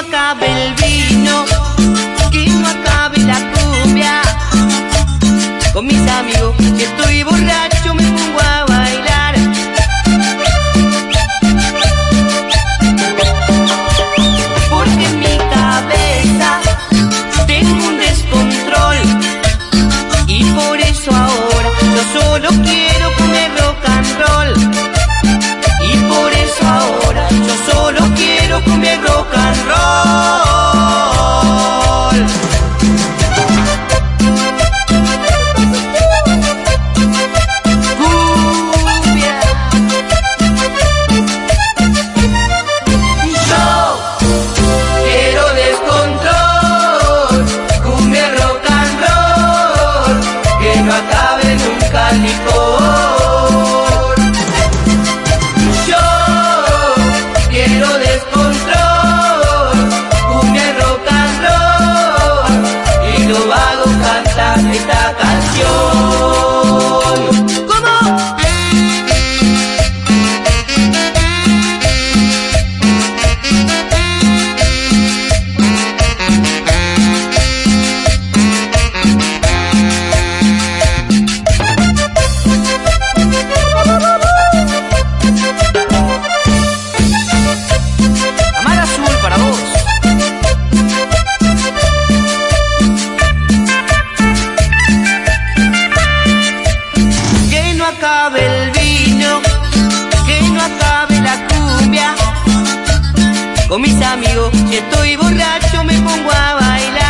acabe el vino, que no acabe la cumbia. Con mis amigos, si estoy borracho me pongo a bailar. Porque en mi cabeza tengo un descontrol. Y por eso ahora yo solo quiero comer rock and roll. Y por eso ahora yo solo quiero comer rock. Con mis amigos, si estoy borracho me pongo a bailar.